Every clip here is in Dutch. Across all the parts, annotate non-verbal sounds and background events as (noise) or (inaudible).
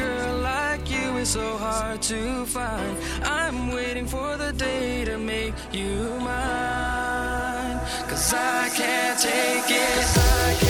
girl like you is so hard to find. I'm waiting for the day to make you mine. Cause I can't take it. I can't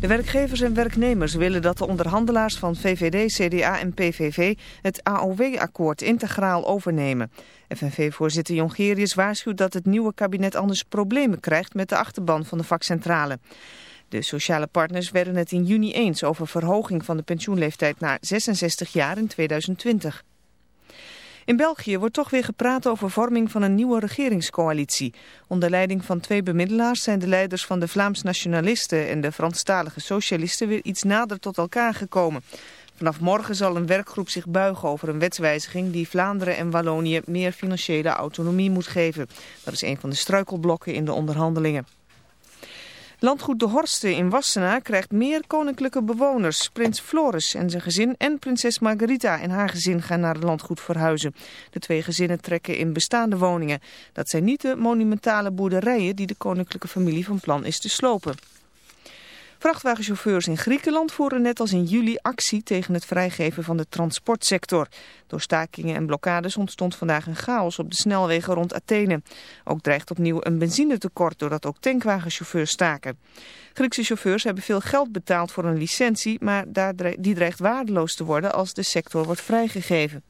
De werkgevers en werknemers willen dat de onderhandelaars van VVD, CDA en PVV het AOW-akkoord integraal overnemen. FNV-voorzitter Jongerius waarschuwt dat het nieuwe kabinet anders problemen krijgt met de achterban van de vakcentrale. De sociale partners werden het in juni eens over verhoging van de pensioenleeftijd naar 66 jaar in 2020. In België wordt toch weer gepraat over vorming van een nieuwe regeringscoalitie. Onder leiding van twee bemiddelaars zijn de leiders van de Vlaams nationalisten en de Franstalige socialisten weer iets nader tot elkaar gekomen. Vanaf morgen zal een werkgroep zich buigen over een wetswijziging die Vlaanderen en Wallonië meer financiële autonomie moet geven. Dat is een van de struikelblokken in de onderhandelingen. Landgoed De Horsten in Wassenaar krijgt meer koninklijke bewoners. Prins Floris en zijn gezin en prinses Margarita en haar gezin gaan naar het landgoed verhuizen. De twee gezinnen trekken in bestaande woningen. Dat zijn niet de monumentale boerderijen die de koninklijke familie van plan is te slopen. Vrachtwagenchauffeurs in Griekenland voeren net als in juli actie tegen het vrijgeven van de transportsector. Door stakingen en blokkades ontstond vandaag een chaos op de snelwegen rond Athene. Ook dreigt opnieuw een benzinetekort doordat ook tankwagenchauffeurs staken. Griekse chauffeurs hebben veel geld betaald voor een licentie, maar die dreigt waardeloos te worden als de sector wordt vrijgegeven.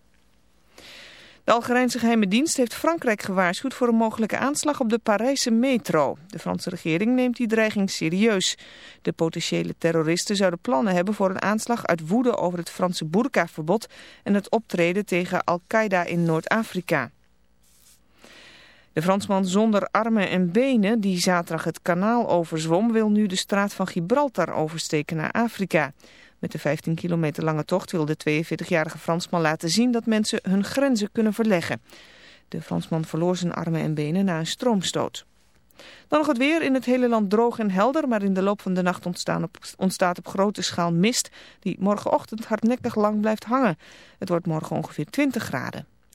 De Algerijnse geheime dienst heeft Frankrijk gewaarschuwd voor een mogelijke aanslag op de Parijse metro. De Franse regering neemt die dreiging serieus. De potentiële terroristen zouden plannen hebben voor een aanslag uit woede over het Franse burka-verbod en het optreden tegen Al-Qaeda in Noord-Afrika. De Fransman zonder armen en benen die zaterdag het kanaal overzwom wil nu de straat van Gibraltar oversteken naar Afrika. Met de 15 kilometer lange tocht wil de 42-jarige Fransman laten zien dat mensen hun grenzen kunnen verleggen. De Fransman verloor zijn armen en benen na een stroomstoot. Dan nog het weer. In het hele land droog en helder, maar in de loop van de nacht ontstaat op grote schaal mist die morgenochtend hardnekkig lang blijft hangen. Het wordt morgen ongeveer 20 graden.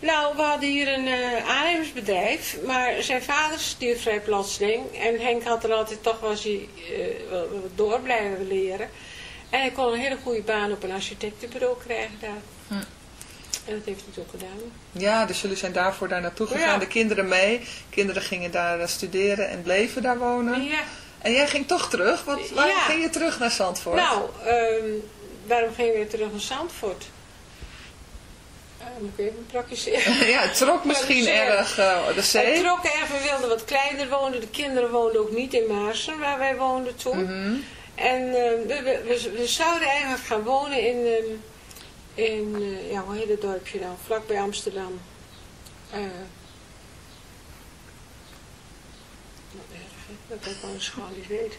Nou, we hadden hier een eh aannemersbedrijf, maar zijn vader stierf vrij plotseling. En Henk had er altijd toch was hij eh, wel- wel door blijven leren. En hij kon een hele goede baan op een architectenbureau krijgen daar. Hm. En dat heeft hij toen gedaan. Ja, dus jullie zijn daarvoor daar naartoe gegaan. Ja. De kinderen mee. Kinderen gingen daar eh, studeren en bleven daar wonen. Ja, En jij ging toch terug? Wat, waarom Ja. ging je terug naar Zandvoort? nou, ehm, waarom gingen we terug naar Zandvoort? Eh, moet ik even praktiseren. (laughs) ja, het trok misschien zee. erg uh, de Het trok erg, we wilden wat kleiner wonen. De kinderen woonden ook niet in Maarsen, waar wij woonden toen. Mhm. En eh, we, we, zouden eigenlijk gaan wonen in, in eh, ja, hoe heet het dorpje dan? Vlakbij Amsterdam. Eh wat erg, hè? Dat ik anders gewoon niet weet.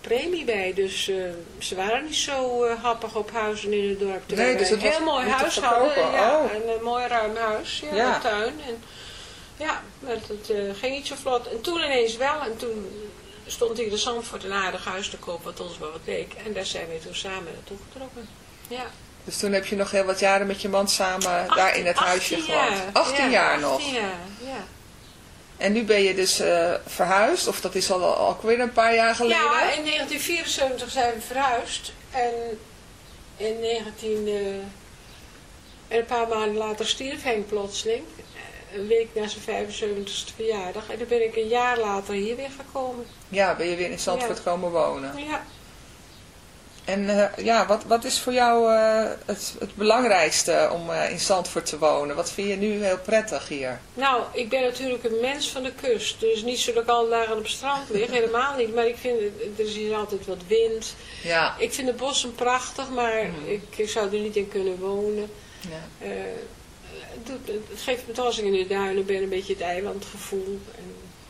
premie bij. Dus eh, ze waren niet zo eh, happig op huizen in het dorp. Terwijl Nee, dus het was een heel mooi huis hadden. Ja, Oh. een, eh, mooi ruim huis. Ja, Ja. een tuin. En, ja, maar het eh, ging niet zo vlot. En toen ineens wel. En toen stond hier de Zandvoort een aardig huis te koop, wat ons wel wat leek. En daar zijn we toen samen naartoe getrokken. Ja. Dus toen heb je nog heel wat jaren met je man samen daar in het huisje 18 gewoond. jaar. 18 Ja, jaar nog. 18 jaar, ja. En nu ben je dus eh, verhuisd, of dat is al, al weer een paar jaar geleden. Ja, in 1974 zijn we verhuisd. En in 19... eh, en een paar maanden later stierf Henk plotseling. Een week na zijn 75ste verjaardag. En dan ben ik een jaar later hier weer gekomen. Ja, ben je weer in Zandvoort Ja. komen wonen. Ja. En eh, ja, wat, wat is voor jou eh, het, het belangrijkste om eh, in Zandvoort te wonen? Wat vind je nu heel prettig hier? Nou, ik ben natuurlijk een mens van de kust. Dus niet zo dat ik al dagen op het strand lig. Helemaal niet. Maar ik vind, er is hier altijd wat wind. Ja. Ik vind de bossen prachtig. Maar Mhm. ik, ik zou er niet in kunnen wonen. ja. Het, het geeft me toch als ik in de duinen ben een beetje het eilandgevoel. En,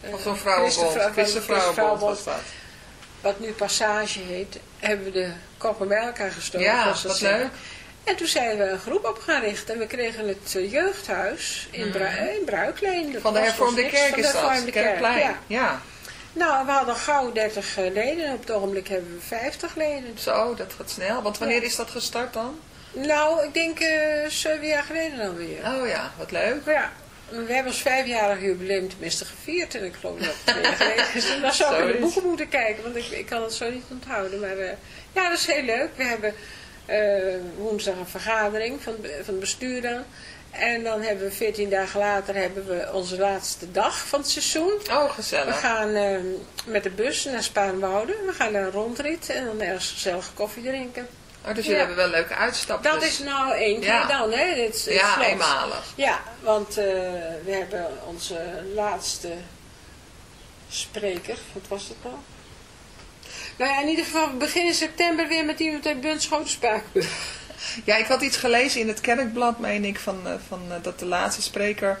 eh, Of zo'n vrouwenbond. Van was dat. Wat nu Passage heet. Hebben we de koppen bij elkaar gestoken. Ja, ze wat leuk. En toen zijn we een groep op gaan richten. En we kregen het eh, jeugdhuis in, Bru in Bruikleen. Dat Van de hervormde kerk Van is de dat. Kerkplein. ja. Ja. Nou, we hadden gauw 30 leden. Op het ogenblik hebben we 50 leden. Zo, dat gaat snel. Want wanneer is dat gestart dan? Nou, ik denk eh zeven jaar geleden dan weer. Oh ja, wat leuk. Ja, we hebben ons vijfjarig jubileum tenminste gevierd. En ik geloof dat het twee jaar (laughs) geleden is. En dan zou ik in de boeken moeten kijken, want ik, ik kan het zo niet onthouden. Maar eh, ja, dat is heel leuk. We hebben eh, woensdag een vergadering van, van het bestuur dan. En dan hebben we 14 dagen later hebben we onze laatste dag van het seizoen. Oh, We gezellig. gaan eh, met de bus naar Spaanwouden. We gaan daar een rondrit en dan ergens gezellig koffie drinken. Oh, dus jullie hebben wel leuke uitstapjes. Dat is nou één keer dan, hè? Dit, dit Ja, slot. eenmalig. Ja, want eh, we hebben onze laatste spreker. Wat was dat nou? Nou ja, in ieder geval, we beginnen september weer met iemand uit Spakenburg. Ja, ik had iets gelezen in het kerkblad, meen ik, van, eh, van eh, dat de laatste spreker...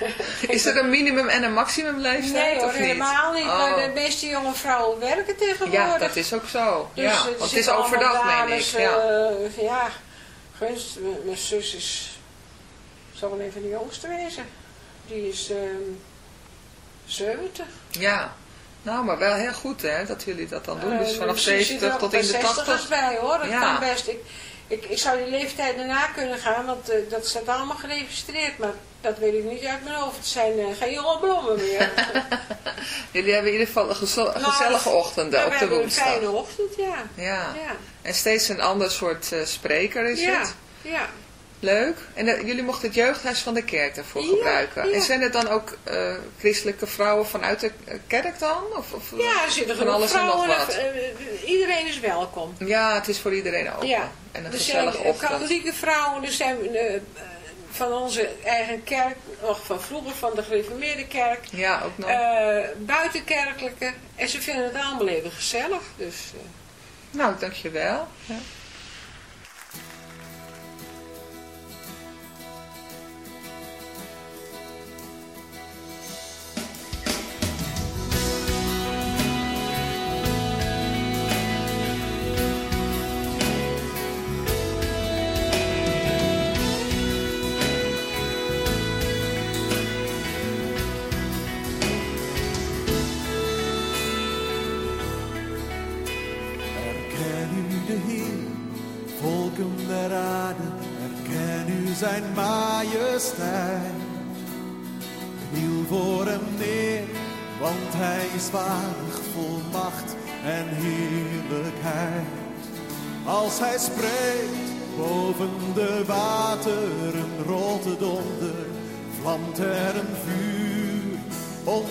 (laughs) Is er een minimum en een maximum leeftijd? nee hoor, of niet? helemaal niet. Oh. Maar de meeste jonge vrouwen werken tegenwoordig. Ja, dat is ook zo. Dus, ja, want het is overdag, meen ik. Ja. eh, ja, gunst, mijn zus is, zal wel even de jongste wezen. Die is ehm 70. ja. Nou, maar wel heel goed hè, dat jullie dat dan doen. Dus Eh, vanaf misschien zit 70 er tot in de bij 80. 60ers bij hoor, dat Ja. kan best. Ik, ik, ik zou die leeftijd daarna kunnen gaan, want eh, dat staat allemaal geregistreerd. Maar dat weet ik niet uit mijn hoofd. Het zijn eh, geen jonge blommen meer. (laughs) Jullie hebben in ieder geval een Nou, gezellige ochtenden Ja, op we de hebben een woensdag. fijne ochtend, ja. Ja. Ja, En steeds een ander soort eh, spreker is ja. het. ja. Leuk. En eh, jullie mochten het jeugdhuis van de kerk daarvoor Ja, gebruiken. ja. En zijn er dan ook eh, christelijke vrouwen vanuit de eh, kerk dan? Of, of, Ja, er zitten van alles en nog wat? iedereen is welkom. Ja, het is voor iedereen open. Ja, En een er gezellige zijn ochtend. katholieke vrouwen, er zijn van onze eigen kerk, nog van vroeger van de gereformeerde kerk, Ja, ook nog. buitenkerkelijke. En ze vinden het allemaal even gezellig. Dus, nou, dankjewel. Ja.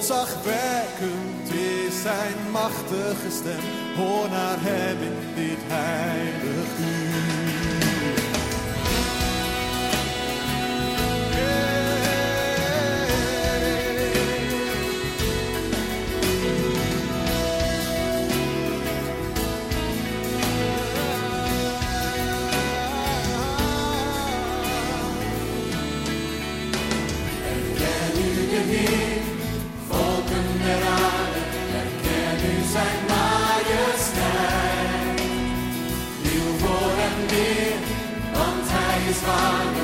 Ontzagwekkend is zijn machtige stem, hoor naar hem in dit heilig uur. Kom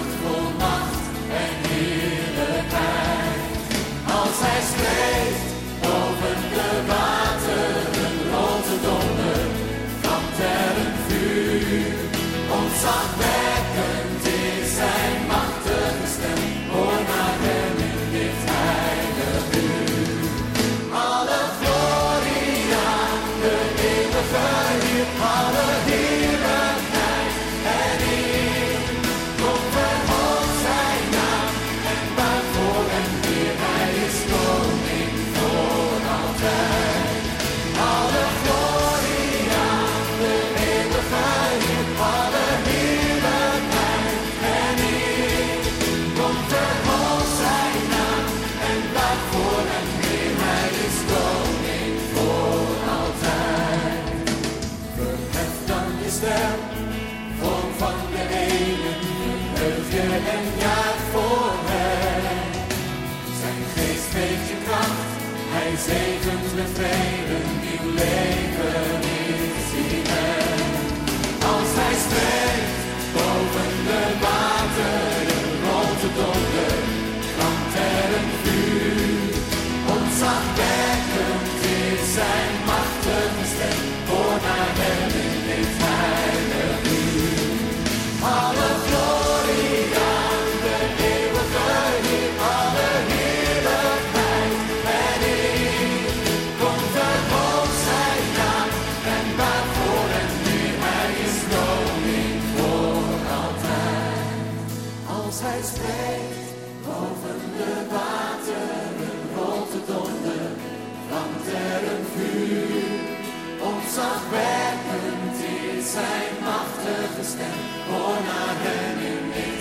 Spreekt boven de wateren, rote donder, brandert een vuur. Onszelf werkend is zijn machtige stem. Goh naar hem in.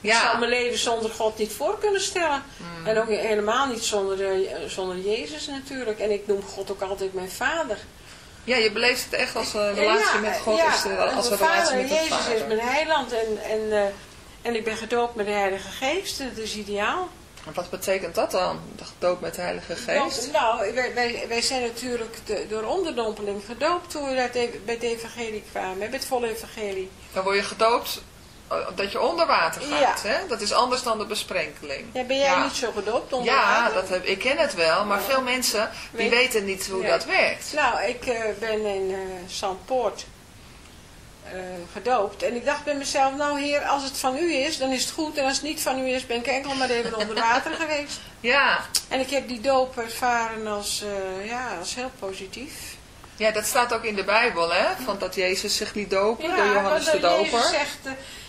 Ik Ja. zou mijn leven zonder God niet voor kunnen stellen. Mm. En ook helemaal niet zonder, eh, zonder Jezus natuurlijk. En ik noem God ook altijd mijn vader. Ja, je beleeft het echt als een relatie Ja, met God. ja, is als een relatie vader, met Jezus vader. is mijn heiland en, en, eh, en ik ben gedoopt met de Heilige Geest. Dat is ideaal. En Wat betekent dat dan? Dood met de Heilige Geest? Nou, wij, wij, wij zijn natuurlijk de- door onderdompeling gedoopt toen we uit bij het evangelie kwamen, bij het volle evangelie. Dan word je gedoopt dat je onder water gaat. Ja. Hè? Dat is anders dan de besprenkeling. Ja, ben jij Ja. niet zo gedoopt onder Ja, water? dat heb, ik ken het wel, maar veel mensen die Weet- weten niet hoe Ja. dat werkt. Nou, ik eh, ben in eh Zandpoort eh, gedoopt. En ik dacht bij mezelf, nou heer, als het van u is, dan is het goed. En als het niet van u is, ben ik enkel maar even onder (laughs) water geweest. Ja. En ik heb die doop ervaren als, ja, als heel positief. ja, dat staat ook in de Bijbel, hè? Van dat Jezus zich liet dopen door Johannes de Doper. Jezus zegt,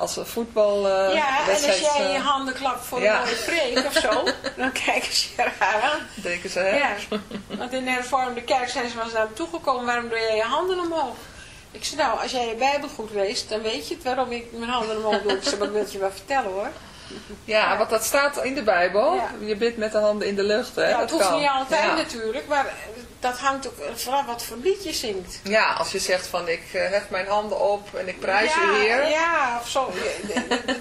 als voetbal eh, ja, en als jij eh, je handen klapt voor ja. een mooie preek of zo, (laughs) dan kijken ze je raar aan. denken ze, hè? Ja, want in de hervormde kerk zijn ze wel eens naar me toegekomen, waarom doe jij je handen omhoog? Ik zei, nou, als jij je Bijbel goed leest, dan weet je het waarom ik mijn handen omhoog doe. Ik zei, wil je wel vertellen hoor. Ja, want dat staat in de Bijbel. Ja. Je bidt met de handen in de lucht, hè? Ja, dat het hoeft kan. niet altijd ja. natuurlijk, maar dat hangt ook vanaf wat voor lied je zingt. Ja, als je zegt van ik eh, hef mijn handen op en ik prijs ja, u Heer. Ja, of zo.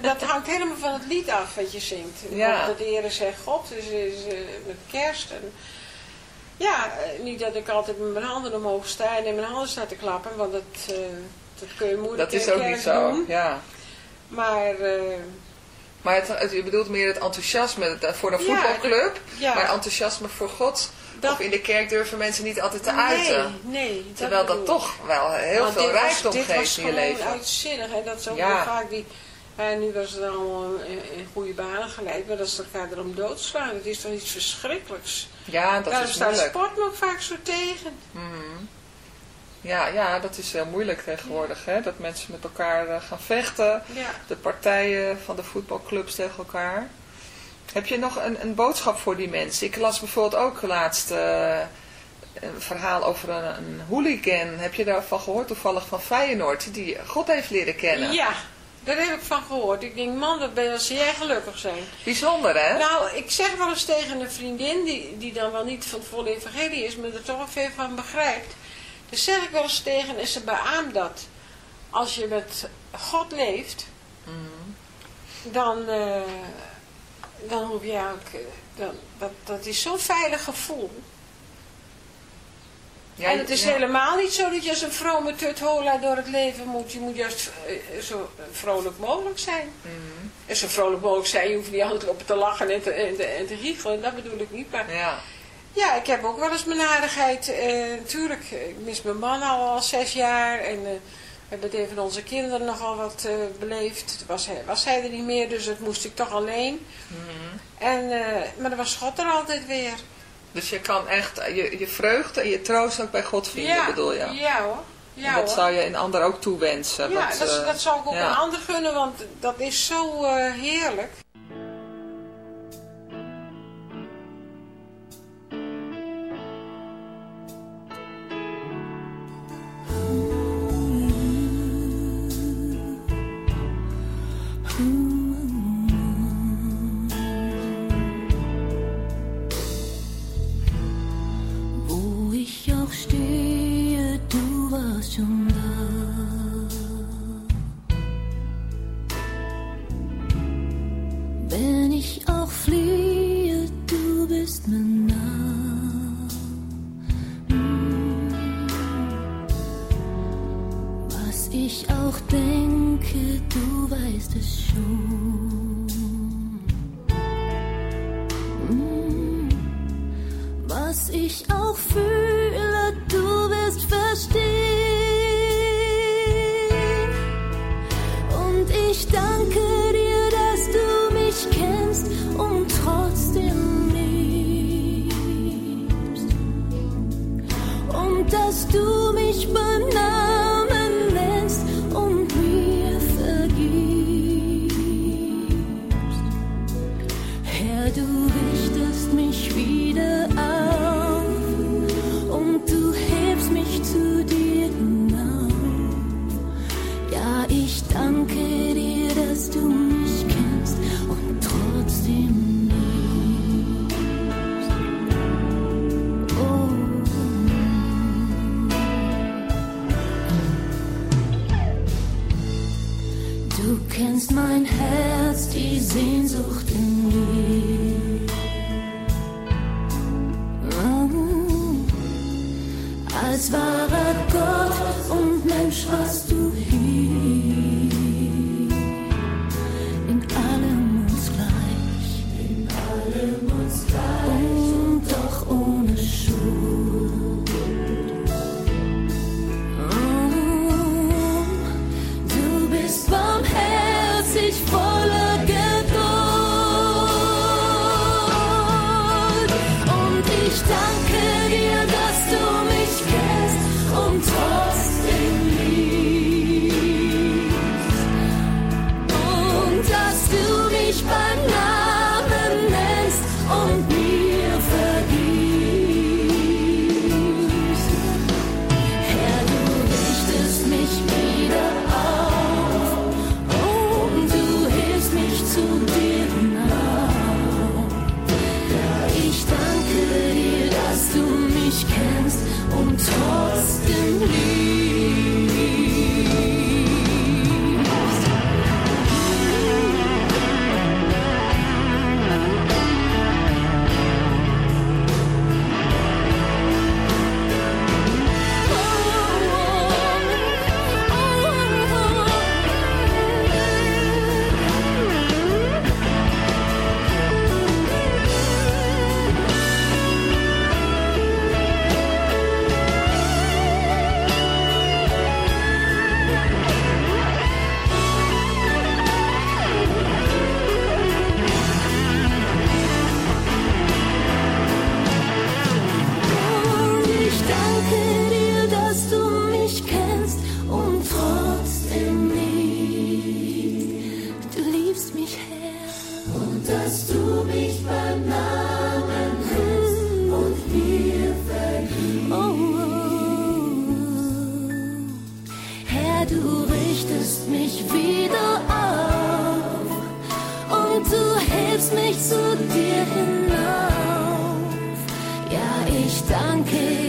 Dat hangt helemaal van het lied af wat je zingt. Ja. Dat de Heer zegt God, dus is eh, met kerst. En, ja, eh, niet dat ik altijd met mijn handen omhoog sta en in mijn handen sta te klappen, want dat, dat kun je moeilijk Dat is ook niet zo. doen. Ja. Maar Maar het, het- je bedoelt meer het enthousiasme voor een voetbalclub. ja. Maar enthousiasme voor God. Dat- Of in de kerk durven mensen niet altijd te nee, uiten. nee. Terwijl dat toch wel heel Want veel dit was- rijkdom dit was geeft in je gewoon leven. uitzinnig. En dat is ook Ja. vaak die... En nu was het allemaal in, in goede banen geleid, maar dat ze elkaar erom doodslaan. Het is toch iets verschrikkelijks. Ja, dat Daarom is staat moeilijk. sport me ook vaak zo tegen. Mhm. Ja, ja, dat is heel moeilijk tegenwoordig. Hè? Dat mensen met elkaar eh, gaan vechten. Ja. De partijen van de voetbalclubs tegen elkaar. Heb je nog een, een boodschap voor die mensen? Ik las bijvoorbeeld ook laatst eh, een verhaal over een, een hooligan. Heb je daarvan gehoord toevallig van Feyenoord? Die God heeft leren kennen. Ja, daar heb ik van gehoord. Ik denk, man, wat ben als jij gelukkig zijn. Bijzonder hè? Nou, ik zeg wel eens tegen een vriendin, die, die dan wel niet van het volle evangelie is, maar er toch wel veel van begrijpt. Dus zeg ik wel eens tegen en ze beaamt dat. Als je met God leeft, dan, eh, dan hoef je ook, eh, dan, dat, dat is zo'n veilig gevoel. Ja, en het is ja. helemaal niet zo dat je als een vrome tuthola door het leven moet. Je moet juist eh, zo vrolijk mogelijk zijn. Mhm. En zo vrolijk mogelijk zijn, je hoeft niet altijd op te lachen en te, en te, en te giechelen. Dat bedoel ik niet. Maar Ja. ja, ik heb ook wel eens mijn aardigheid. eh natuurlijk, ik mis mijn man al, al zes jaar. En eh, we hebben het een van onze kinderen nogal wat eh, beleefd. Toen was hij, was hij er niet meer, dus dat moest ik toch alleen. Mhm. En, eh, maar dan was God er altijd weer. Dus je kan echt je, je vreugde en je troost ook bij God vinden, bedoel je? Ja hoor. Ja, En dat hoor. zou je een ander ook toewensen. ja, want, dat, eh, dat zou ik ook ja. een ander gunnen, want dat is zo heerlijk. Als wahrer Gott und Mensch warst du liebst mich, Herr. Und dass du mich beim Namen nennst und mir vergibst. Oh, Herr, du richtest mich wieder auf und du hilfst mich zu dir hinauf. Ja, ich danke dir,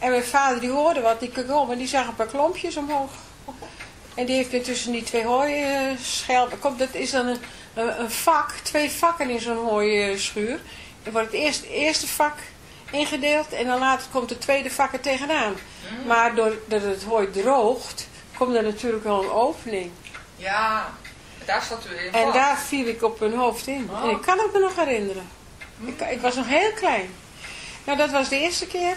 En mijn vader die hoorde wat, die keek om en die zag een paar klompjes omhoog. En die heeft tussen die twee hooischelpen. Komt, dat is dan een, een, vak, twee vakken in zo'n hooischuur. Er wordt het eerste, eerste vak ingedeeld en dan later komt het tweede vak er tegenaan. Maar doordat het hooi droogt, komt er natuurlijk wel een opening. Ja, daar zat u in. En daar viel ik op hun hoofd in. En ik kan het me nog herinneren. Ik, ik was nog heel klein. Nou, dat was de eerste keer.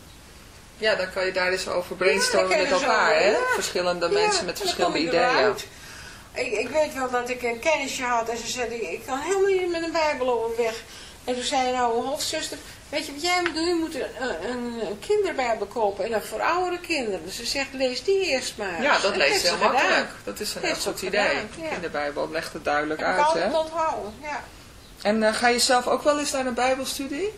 Ja, dan kan je daar eens over Ja, brainstormen kan met elkaar, hè? Verschillende mensen met verschillende ideeën. Ik, ik weet wel dat ik een kennisje had en ze zei, ik, ik kan helemaal niet met een bijbel overweg. En toen zei nou, hoofdzuster, weet je wat jij moet doen? Je moet een, een, een kinderbijbel kopen en dan voor oudere kinderen. Dus ze zegt, lees die eerst maar. Ja, dat En leest heeft heel gedaan. makkelijk. Dat is een heel goed idee. ja. Kinderbijbel legt het duidelijk Heb ik uit, altijd hè? onthouden, ja. En eh, ga je zelf ook wel eens naar een bijbelstudie?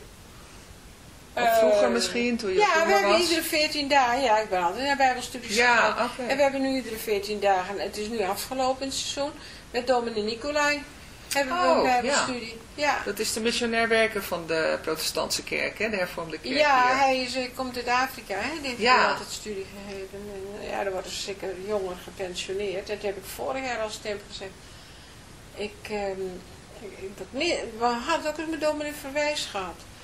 Eh, misschien, toen je Ja, we jonger hebben was? iedere 14 dagen, ja, ik ben altijd naar bijbelstudies Ja, gegaan. oké. En we hebben nu iedere 14 dagen, het is nu afgelopen het seizoen, met dominee Nicolai hebben we Oh, een bijbelstudie. Ja, Dat is de missionair werker van de protestantse kerk, hè? De hervormde kerk ja hier. hij is, eh, komt uit Afrika, hè? die heeft Ja. altijd studie gegeven. En, eh, ja, er worden zeker jongeren gepensioneerd. Dat heb ik vorig jaar al stem gezegd. Ik, ehm, ik, dat, we hadden ook eens met dominee Verwijs gehad.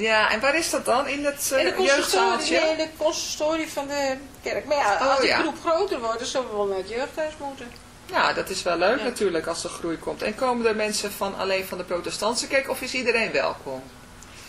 Ja, en waar is dat dan? In het In de uh, jeugdzaaltje? nee, de consistorie van de kerk. Maar ja, Oh, als de ja. groep groter wordt, dan zullen we wel naar het jeugdhuis moeten. Ja, dat is wel leuk Ja. natuurlijk als er groei komt. En komen er mensen van alleen van de protestantse kerk of is iedereen welkom?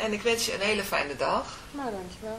En ik wens je een hele fijne dag. maar dankjewel.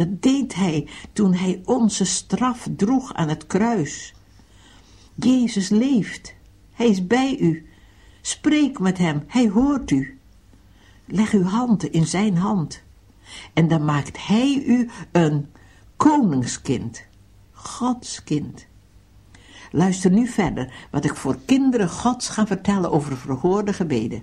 Dat deed hij toen hij onze straf droeg aan het kruis. Jezus leeft. Hij is bij u. Spreek met hem. Hij hoort u. Leg uw hand in zijn hand. En dan maakt hij u een koningskind. Gods kind. Luister nu verder wat ik voor kinderen Gods ga vertellen over verhoorde gebeden.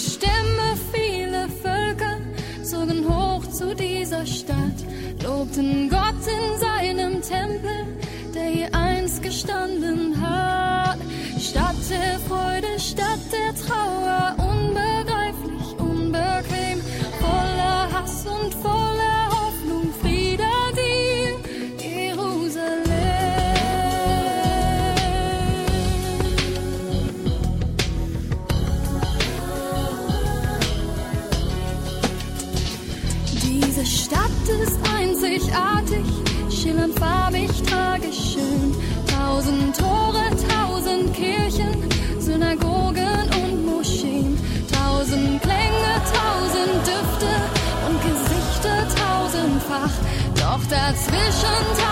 Stämme, viele Völker zogen hoch zu dieser Stadt, lobten Gott in seinem Tempel, der hier einst gestanden hat. Stadt der Freude, da zwischen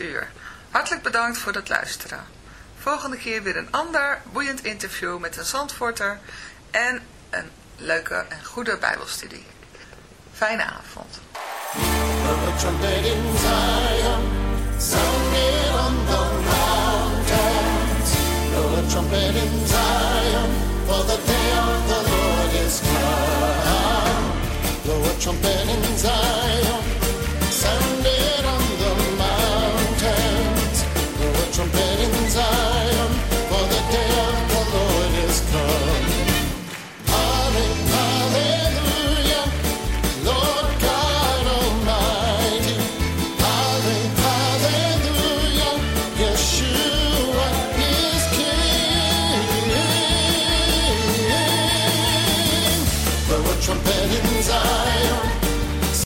uur. Hartelijk bedankt voor het luisteren. Volgende keer weer een ander boeiend interview met een zandvoorter en een leuke en goede bijbelstudie. Fijne avond. trumpet.